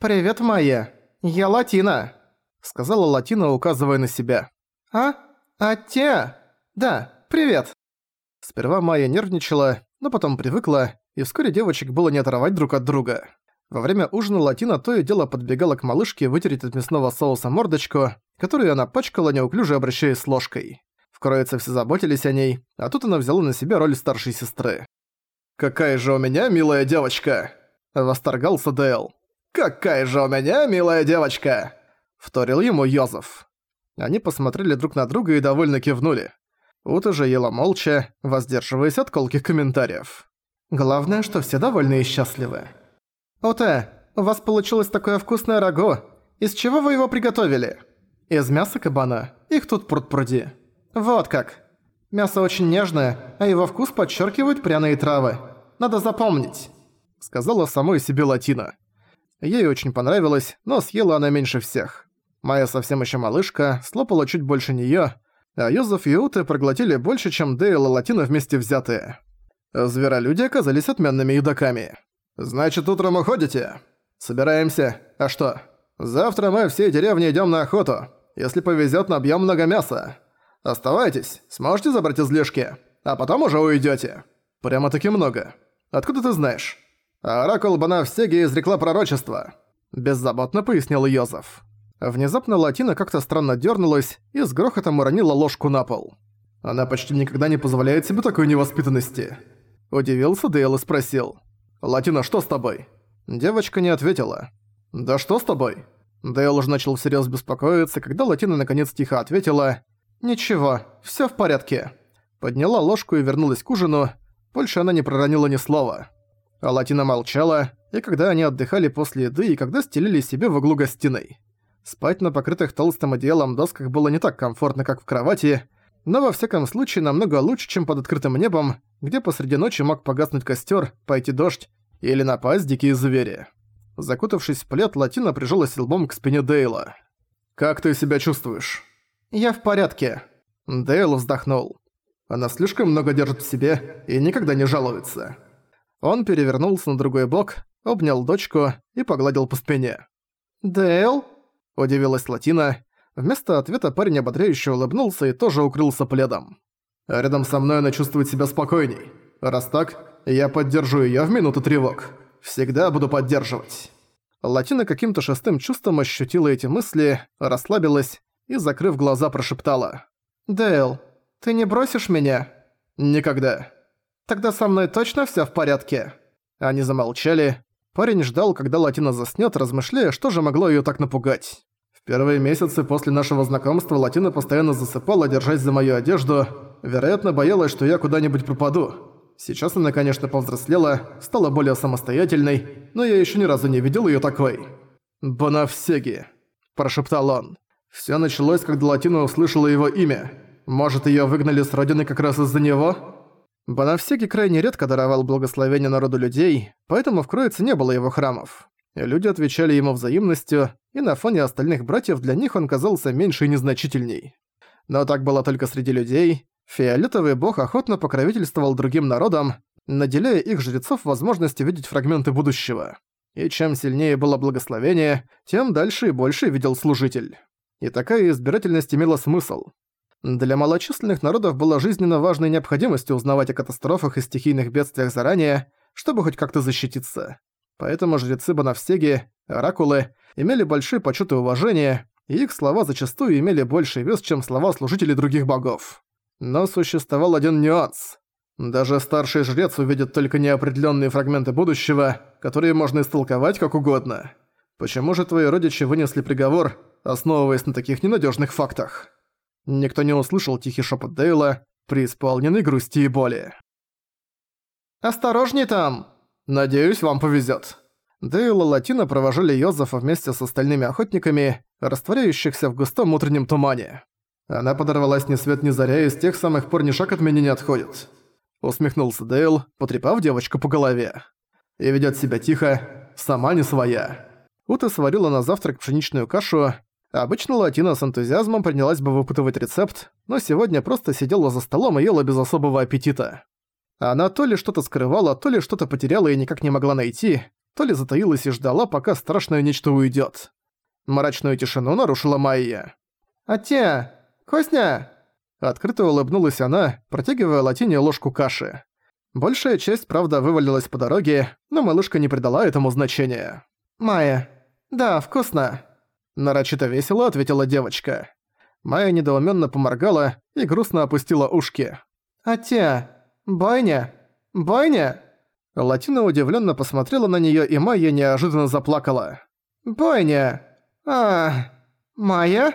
«Привет, Майя. Я Латина», — сказала Латина, указывая на себя. «А? А те? Да, привет». Сперва Майя нервничала, но потом привыкла, и вскоре девочек было не оторвать друг от друга. Во время ужина Латина то и дело подбегала к малышке вытереть от мясного соуса мордочку, которую она пачкала, неуклюже обращаясь с ложкой. В Кроице все заботились о ней, а тут она взяла на себя роль старшей сестры. «Какая же у меня милая девочка!» – восторгался Дэл. «Какая же у меня милая девочка!» – вторил ему Йозеф. Они посмотрели друг на друга и довольно кивнули. Ута же ела молча, воздерживаясь от колких комментариев. «Главное, что все довольны и счастливы». «Ута, у вас получилось такое вкусное рагу. Из чего вы его приготовили?» «Из мяса кабана. Их тут пруд-пруди». «Вот как. Мясо очень нежное, а его вкус подчеркивают пряные травы. Надо запомнить», — сказала самой себе Латина. Ей очень понравилось, но съела она меньше всех. Майя совсем еще малышка, слопала чуть больше неё, а Йозеф и Уты проглотили больше, чем Дейл и Латина вместе взятые. Зверолюди оказались отменными едоками. «Значит, утром уходите?» «Собираемся. А что? Завтра мы всей деревни идём на охоту. Если повезёт, набьём много мяса. Оставайтесь, сможете забрать излишки, а потом уже уйдёте. Прямо-таки много. Откуда ты знаешь?» «Оракул Банавстеги изрекла пророчество», – беззаботно пояснил Йозеф. Внезапно Латина как-то странно дернулась и с грохотом уронила ложку на пол. Она почти никогда не позволяет себе такой невоспитанности. Удивился Дейл и спросил. «Латина, что с тобой?» Девочка не ответила. «Да что с тобой?» Дейл уже начал всерьез беспокоиться, когда Латина наконец тихо ответила. «Ничего, всё в порядке». Подняла ложку и вернулась к ужину. Больше она не проронила ни слова. А Латина молчала, и когда они отдыхали после еды, и когда стелили себе в углу гостиной. Спать на покрытых толстым одеялом досках было не так комфортно, как в кровати, но во всяком случае намного лучше, чем под открытым небом, где посреди ночи мог погаснуть костер, пойти дождь или напасть дикие звери. Закутавшись в плед, Латина прижалась лбом к спине Дейла. «Как ты себя чувствуешь?» «Я в порядке». Дейл вздохнул. Она слишком много держит в себе и никогда не жалуется. Он перевернулся на другой бок, обнял дочку и погладил по спине. «Дейл?» – удивилась Латина. Вместо ответа парень ободряюще улыбнулся и тоже укрылся пледом. «Рядом со мной она чувствует себя спокойней. Раз так, я поддержу её в минуту тревог. Всегда буду поддерживать». Латина каким-то шестым чувством ощутила эти мысли, расслабилась и, закрыв глаза, прошептала. «Дейл, ты не бросишь меня?» «Никогда». Тогда со мной точно всё в порядке?» Они замолчали. Парень ждал, когда Латина заснёт, размышляя, что же могло её так напугать. В первые месяцы после нашего знакомства Латина постоянно засыпала, держась за мою одежду. Вероятно, боялась, что я куда-нибудь пропаду. Сейчас она, конечно, повзрослела, стала более самостоятельной, но я ещё ни разу не видел её такой. «Бонавсеги», – прошептал он. Всё началось, когда Латина услышала его имя. Может, её выгнали с родины как раз из-за него?» Бонавсеки крайне редко даровал благословение народу людей, поэтому в Кроице не было его храмов. Люди отвечали ему взаимностью, и на фоне остальных братьев для них он казался меньше и незначительней. Но так было только среди людей. Фиолетовый бог охотно покровительствовал другим народам, наделяя их жрецов возможностью видеть фрагменты будущего. И чем сильнее было благословение, тем дальше и больше видел служитель. И такая избирательность имела смысл. Для малочисленных народов было жизненно важной необходимостью узнавать о катастрофах и стихийных бедствиях заранее, чтобы хоть как-то защититься. Поэтому жрецы Бонавсеги, оракулы, имели большой почет и уважение, и их слова зачастую имели больший вес, чем слова служителей других богов. Но существовал один нюанс. Даже старший жрец увидит только неопределенные фрагменты будущего, которые можно истолковать как угодно. Почему же твои родичи вынесли приговор, основываясь на таких ненадежных фактах? Никто не услышал тихий шепот Дейла, преисполненный грусти и боли. «Осторожней там! Надеюсь, вам повезет. Дейл и Латина провожали Йозефа вместе с остальными охотниками, растворяющихся в густом утреннем тумане. Она подорвалась ни свет ни заря и с тех самых пор ни шаг от меня не отходит. Усмехнулся Дейл, потрепав девочку по голове. И ведет себя тихо, сама не своя. Ута сварила на завтрак пшеничную кашу, Обычно Латина с энтузиазмом принялась бы выпытывать рецепт, но сегодня просто сидела за столом и ела без особого аппетита. Она то ли что-то скрывала, то ли что-то потеряла и никак не могла найти, то ли затаилась и ждала, пока страшное нечто уйдет. Мрачную тишину нарушила Майя. «Атя! Костня!» Открыто улыбнулась она, протягивая Латине ложку каши. Большая часть, правда, вывалилась по дороге, но малышка не придала этому значения. «Майя, да, вкусно!» Нарочито весело ответила девочка. Майя недоуменно поморгала и грустно опустила ушки. «Атя, бойня, бойня!» Латина удивленно посмотрела на нее, и Майя неожиданно заплакала. «Бойня! а Майя?»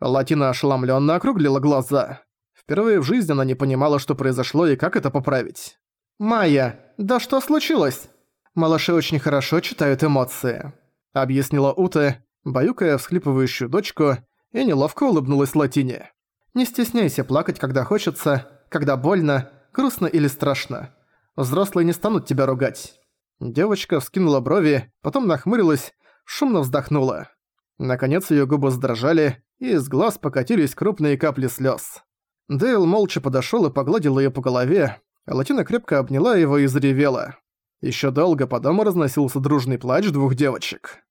Латина ошеломленно округлила глаза. Впервые в жизни она не понимала, что произошло и как это поправить. «Майя, да что случилось?» «Малыши очень хорошо читают эмоции», — объяснила Ута, баюкая всхлипывающую дочку, и неловко улыбнулась Латине. «Не стесняйся плакать, когда хочется, когда больно, грустно или страшно. Взрослые не станут тебя ругать». Девочка вскинула брови, потом нахмурилась, шумно вздохнула. Наконец её губы задрожали, и из глаз покатились крупные капли слёз. Дейл молча подошёл и погладил её по голове, а Латина крепко обняла его и заревела. Ещё долго по дому разносился дружный плач двух девочек.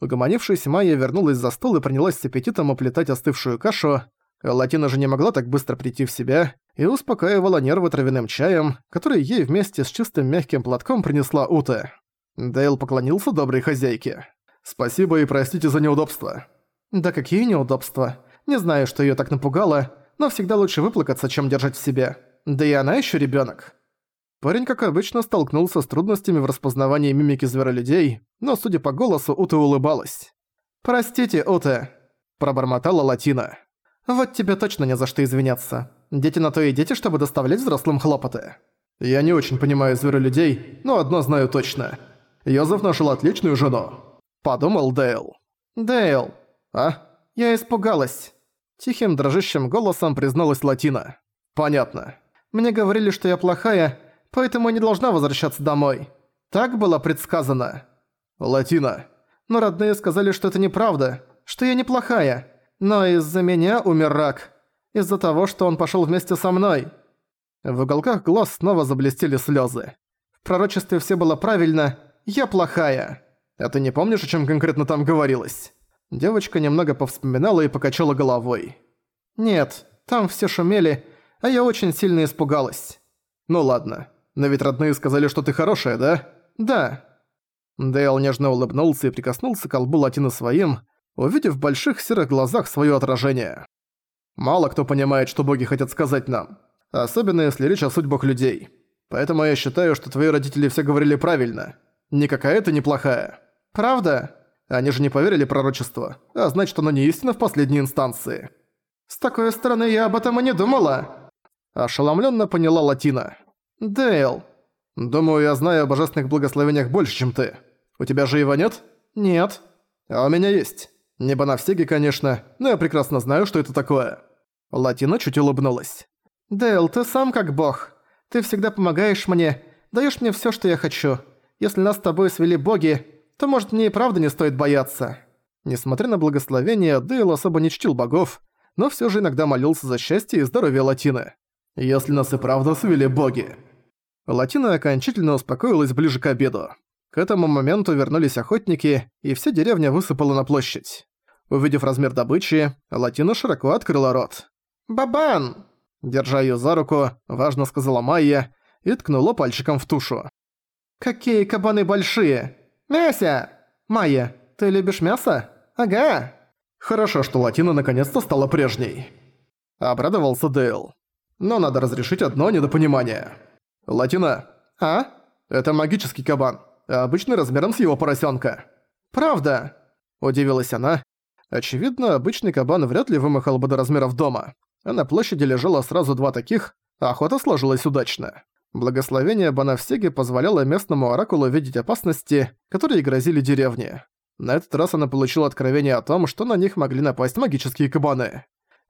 Угомонившись, Майя вернулась за стол и принялась с аппетитом оплетать остывшую кашу. Латина же не могла так быстро прийти в себя и успокаивала нервы травяным чаем, который ей вместе с чистым мягким платком принесла Ута. Дейл поклонился доброй хозяйке. «Спасибо и простите за неудобства». «Да какие неудобства? Не знаю, что её так напугало, но всегда лучше выплакаться, чем держать в себе. Да и она ещё ребёнок». Парень, как обычно, столкнулся с трудностями в распознавании мимики зверолюдей, но, судя по голосу, Ута улыбалась. «Простите, Ута», – пробормотала Латина. «Вот тебе точно не за что извиняться. Дети на то и дети, чтобы доставлять взрослым хлопоты». «Я не очень понимаю зверолюдей, но одно знаю точно. Йозеф нашел отличную жену», – подумал Дейл. «Дейл, а? Я испугалась». Тихим дрожащим голосом призналась Латина. «Понятно. Мне говорили, что я плохая, поэтому я не должна возвращаться домой. Так было предсказано. Латина. Но родные сказали, что это неправда, что я неплохая. Но из-за меня умер рак. Из-за того, что он пошёл вместе со мной. В уголках глаз снова заблестели слёзы. В пророчестве всё было правильно, я плохая. А ты не помнишь, о чём конкретно там говорилось? Девочка немного повспоминала и покачала головой. Нет, там все шумели, а я очень сильно испугалась. «Ну ладно. Но ведь родные сказали, что ты хорошая, да?» «Да». Дейл нежно улыбнулся и прикоснулся к колбу Латины своим, увидев в больших серых глазах своё отражение. «Мало кто понимает, что боги хотят сказать нам. Особенно если речь о судьбах людей. Поэтому я считаю, что твои родители все говорили правильно. Никакая ты неплохая. Правда? Они же не поверили пророчеству, а значит оно не истина в последней инстанции. С такой стороны я об этом и не думала. Ошеломленно поняла Латина. «Дейл, думаю, я знаю о божественных благословениях больше, чем ты. У тебя же его нет?» «Нет». «А у меня есть. Не Бонавсеги, конечно, но я прекрасно знаю, что это такое». Латина чуть улыбнулась. «Дейл, ты сам как бог. Ты всегда помогаешь мне, даешь мне все, что я хочу. Если нас с тобой свели боги, то, может, мне и правда не стоит бояться». Несмотря на благословение, Дейл особо не чтил богов, но все же иногда молился за счастье и здоровье Латины если нас и правда свели боги». Латина окончательно успокоилась ближе к обеду. К этому моменту вернулись охотники, и вся деревня высыпала на площадь. Увидев размер добычи, Латина широко открыла рот. «Бабан!» Держа её за руку, важно сказала Майя и ткнула пальчиком в тушу. «Какие кабаны большие! Мяся! Майя, ты любишь мясо? Ага!» «Хорошо, что Латина наконец-то стала прежней», — обрадовался Дейл. Но надо разрешить одно недопонимание. Латина. А? Это магический кабан, обычный размером с его поросенка. Правда? Удивилась она. Очевидно, обычный кабан вряд ли вымахал бы до размеров дома. А на площади лежало сразу два таких, а охота сложилась удачно. Благословение Банавсеги позволяло местному оракулу видеть опасности, которые грозили деревне. На этот раз она получила откровение о том, что на них могли напасть магические кабаны.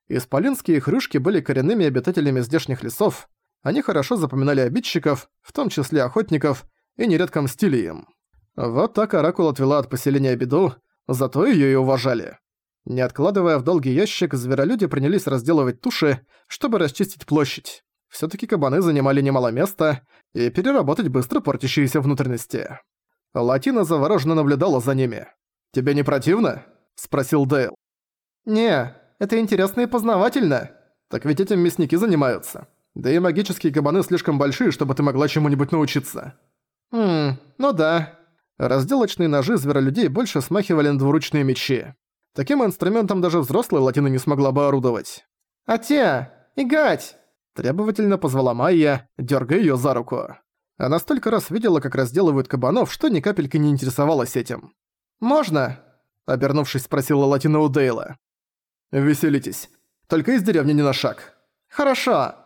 Исполинские хрюшки были коренными обитателями здешних лесов, они хорошо запоминали обидчиков, в том числе охотников, и нередко мстили им. Вот так Оракул отвела от поселения беду, зато её и уважали. Не откладывая в долгий ящик, зверолюди принялись разделывать туши, чтобы расчистить площадь. Всё-таки кабаны занимали немало места и переработать быстро портящиеся внутренности. Латина завороженно наблюдала за ними. «Тебе не противно?» – спросил Дейл. «Не, это интересно и познавательно. Так ведь этим мясники занимаются. Да и магические кабаны слишком большие, чтобы ты могла чему-нибудь научиться». «Хм, ну да». Разделочные ножи зверолюдей больше смахивали на двуручные мечи. Таким инструментом даже взрослая латина не смогла бы орудовать. «Атя! Игать!» Требовательно позвала Майя, дергая её за руку. Она столько раз видела, как разделывают кабанов, что ни капельки не интересовалась этим. «Можно?» – обернувшись, спросила Латина у Дейла. «Веселитесь. Только из деревни не на шаг». «Хорошо».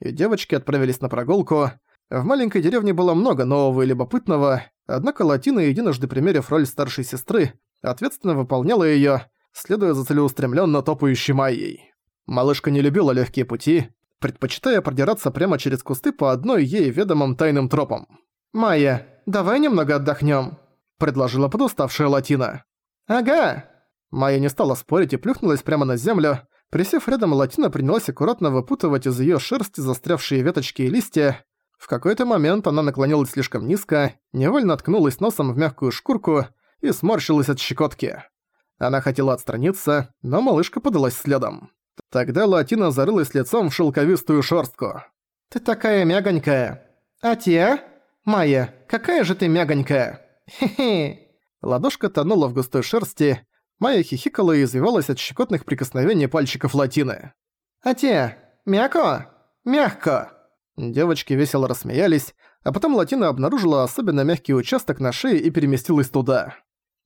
И девочки отправились на прогулку. В маленькой деревне было много нового и любопытного, однако Латина, единожды примерив роль старшей сестры, ответственно выполняла её, следуя за целеустремленно топающей Майей. Малышка не любила легкие пути, предпочитая продираться прямо через кусты по одной ей ведомым тайным тропам. «Майя, давай немного отдохнем, предложила подуставшая Латина. «Ага!» Майя не стала спорить и плюхнулась прямо на землю. Присев рядом, Латина принялась аккуратно выпутывать из ее шерсти застрявшие веточки и листья. В какой-то момент она наклонилась слишком низко, невольно ткнулась носом в мягкую шкурку и сморщилась от щекотки. Она хотела отстраниться, но малышка подалась следом. Тогда Латина зарылась лицом в шелковистую шерстку. «Ты такая мягонькая. А те? Майя, какая же ты мягонькая? Хе-хе!» Ладошка тонула в густой шерсти, Майя хихикала и извивалась от щекотных прикосновений пальчиков Латины. «А те? Мяко? Мягко!» Девочки весело рассмеялись, а потом Латина обнаружила особенно мягкий участок на шее и переместилась туда.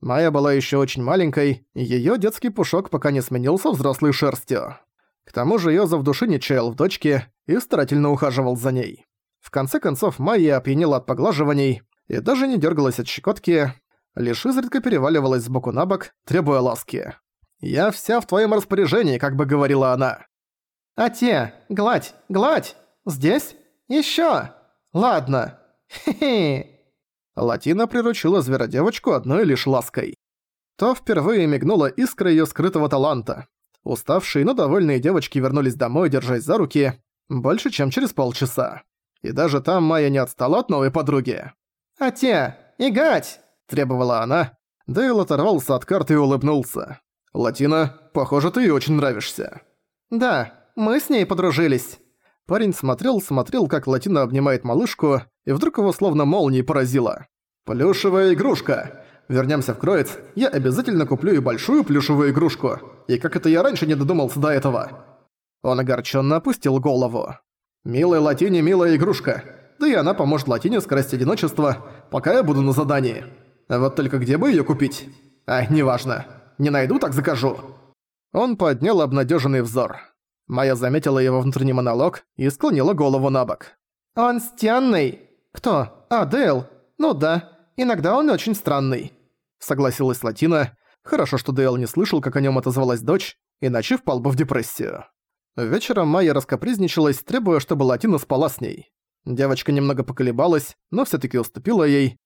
Майя была еще очень маленькой, её детский пушок пока не сменился взрослой шерстью. К тому же Йозеф души не чаял в дочке и старательно ухаживал за ней. В конце концов, Майя опьянела от поглаживаний и даже не дергалась от щекотки, лишь изредка переваливалась с боку на бок, требуя ласки. «Я вся в твоем распоряжении», как бы говорила она. «А те, гладь, гладь! Здесь? Ещё! Ладно! Хе-хе!» Латина приручила зверодевочку одной лишь лаской. То впервые мигнула искра её скрытого таланта. Уставшие, но довольные девочки вернулись домой, держась за руки, больше, чем через полчаса. И даже там Майя не отстала от новой подруги. «Атя, игать!» – требовала она. Дейл оторвался от карты и улыбнулся. «Латина, похоже, ты ей очень нравишься». «Да, мы с ней подружились». Парень смотрел-смотрел, как Латина обнимает малышку, и вдруг его словно молнией поразило. «Плюшевая игрушка! Вернемся в Кроиц, я обязательно куплю и большую плюшевую игрушку. И как это я раньше не додумался до этого?» Он огорченно опустил голову. «Милая Латине, милая игрушка. Да и она поможет Латине скрасть одиночество, пока я буду на задании. Вот только где бы ее купить? А, неважно. Не найду, так закажу». Он поднял обнадеженный взор. Майя заметила его внутренний монолог и склонила голову на бок. «Он стенный!» «Кто? А, Дейл? Ну да, иногда он очень странный». Согласилась Латина. Хорошо, что Дейл не слышал, как о нем отозвалась дочь, иначе впал бы в депрессию. Вечером Майя раскопризничалась, требуя, чтобы Латина спала с ней. Девочка немного поколебалась, но все таки уступила ей.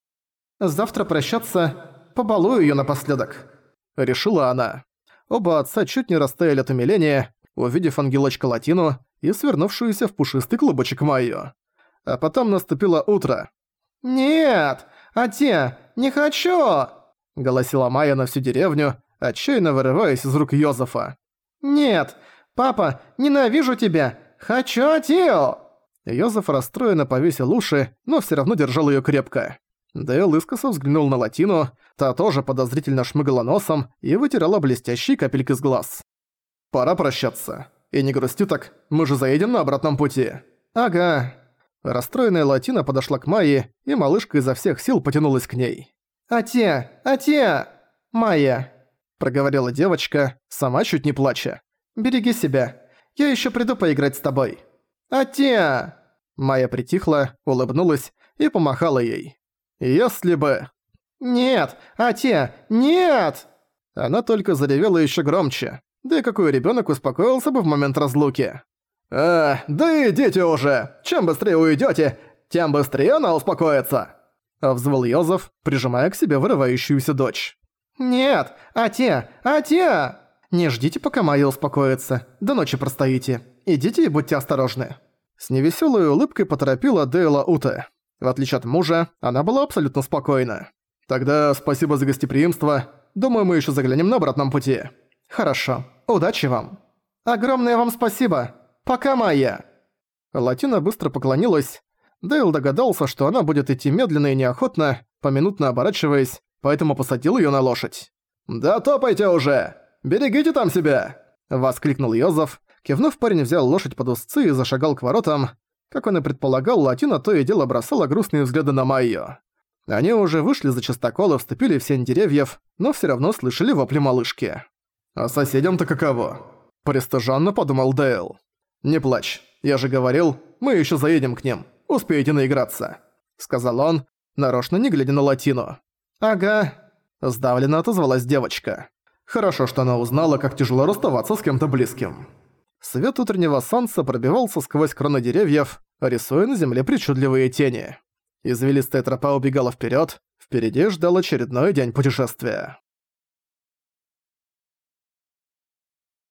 «Завтра прощаться, побалую ее напоследок», — решила она. Оба отца чуть не растаяли от умиления, увидев ангелочка Латину и свернувшуюся в пушистый клубочек Майю. А потом наступило утро. «Нет, отец, не хочу!» — голосила Майя на всю деревню, отчаянно вырываясь из рук Йозефа. «Нет, папа, ненавижу тебя! Хочу отец!» Йозеф расстроенно повесил уши, но всё равно держал её крепко. Дейл искоса взглянул на Латину, та тоже подозрительно шмыгала носом и вытирала блестящие капельки с глаз. «Пора прощаться. И не грусти так, мы же заедем на обратном пути». «Ага». Расстроенная Латина подошла к Майе, и малышка изо всех сил потянулась к ней. «Ате! Ате! Майя!» – проговорила девочка, сама чуть не плача. «Береги себя. Я ещё приду поиграть с тобой». «Ате!» Майя притихла, улыбнулась и помахала ей. «Если бы...» «Нет! Ате! Нет!» Она только заревела ещё громче. Да и какой ребёнок успокоился бы в момент разлуки? «А, да идите уже! Чем быстрее уйдёте, тем быстрее она успокоится!» Взвыл Йозеф, прижимая к себе вырывающуюся дочь. «Нет! Ате! Ате! Не ждите, пока Майя успокоится. До ночи простоите. Идите и будьте осторожны». С невесёлой улыбкой поторопила Дейла Уте. В отличие от мужа, она была абсолютно спокойна. «Тогда спасибо за гостеприимство. Думаю, мы еще заглянем на обратном пути». «Хорошо. Удачи вам». «Огромное вам спасибо. Пока, Майя». Латина быстро поклонилась. Дейл догадался, что она будет идти медленно и неохотно, поминутно оборачиваясь, поэтому посадил её на лошадь. «Да топайте уже! Берегите там себя!» — воскликнул Йозеф. Кивнув, парень взял лошадь под узцы и зашагал к воротам. Как он и предполагал, Латина то и дело бросала грустные взгляды на Майю. Они уже вышли за частокол и вступили в сень деревьев, но всё равно слышали вопли малышки. «А соседям-то каково?» – пристыженно подумал Дейл. «Не плачь, я же говорил, мы ещё заедем к ним, успеете наиграться», – сказал он, нарочно не глядя на Латину. «Ага», – сдавленно отозвалась девочка. Хорошо, что она узнала, как тяжело расставаться с кем-то близким. Свет утреннего солнца пробивался сквозь кроны деревьев, рисуя на земле причудливые тени. Извилистая тропа убегала вперед, впереди ждал очередной день путешествия.